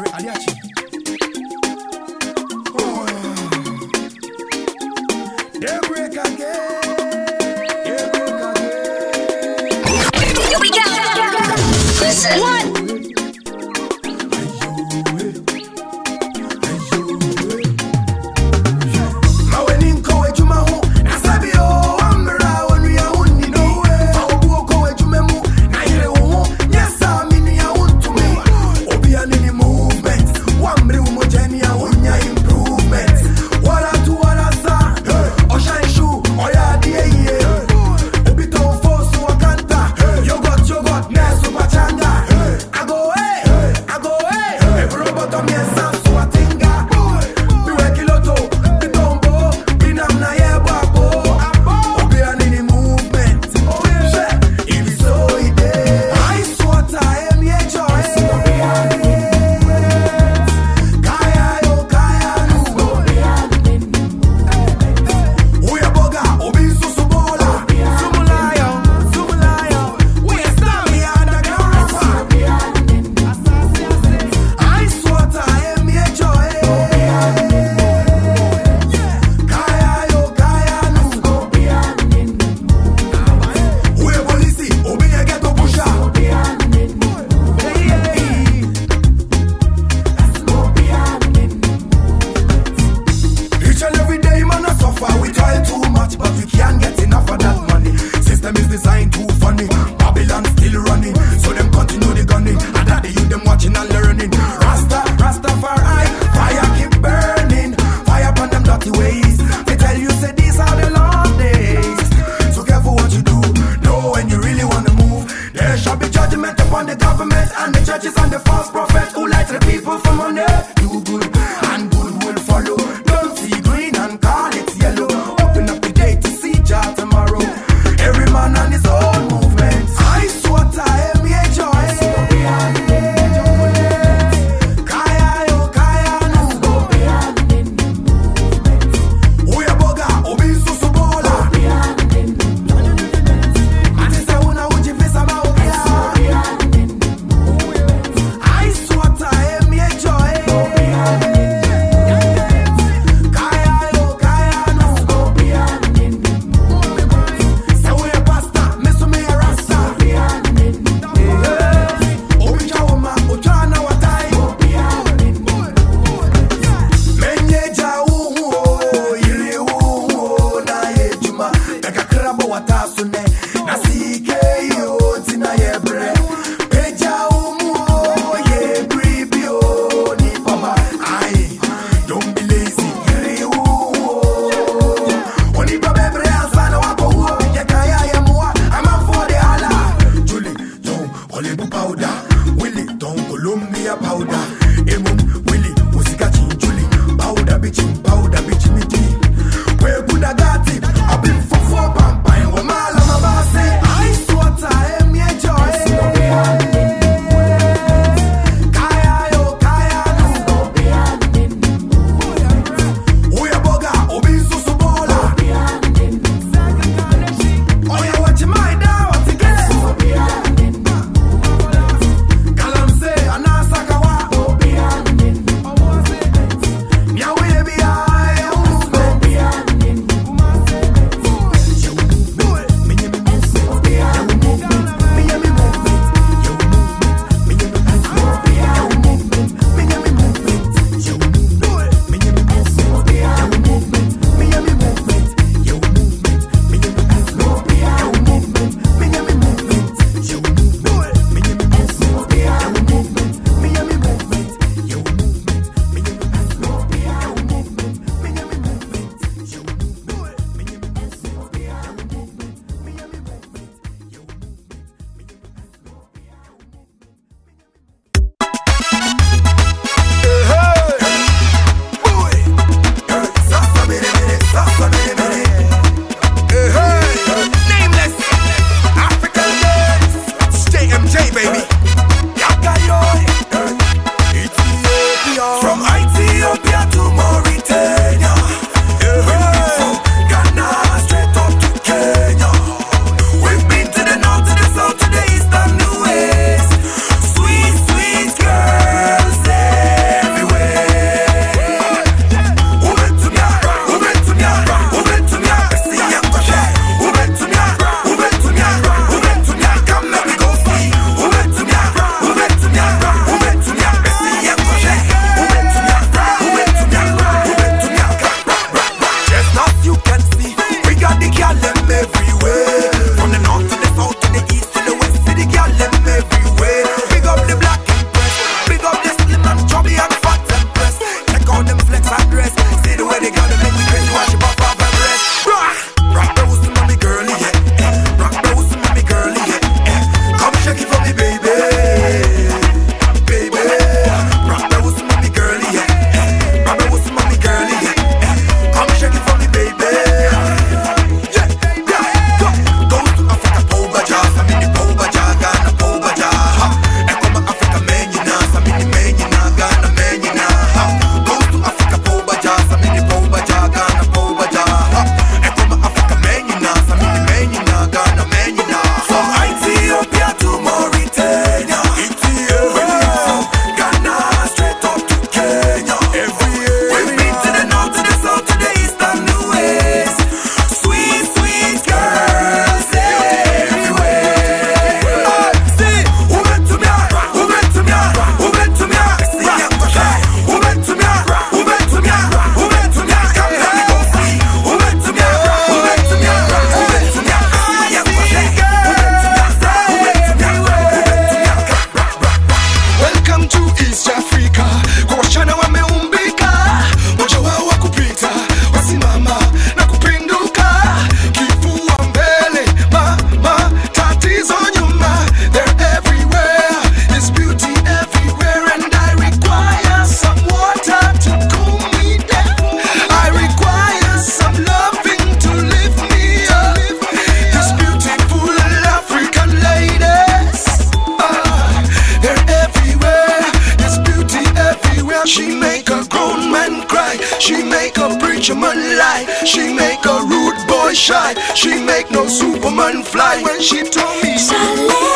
Oriariachi. churches and the false prophets who light the people from on. Do good asune yebre peja yebri papa don't be lazy kiri oni baba bre asana wako uo ya kaya ya mua for the ala. Julie don't ole powder. Willie don't Colombia powder. lie. She make a rude boy shy. She make no superman fly when she told me. Charlie.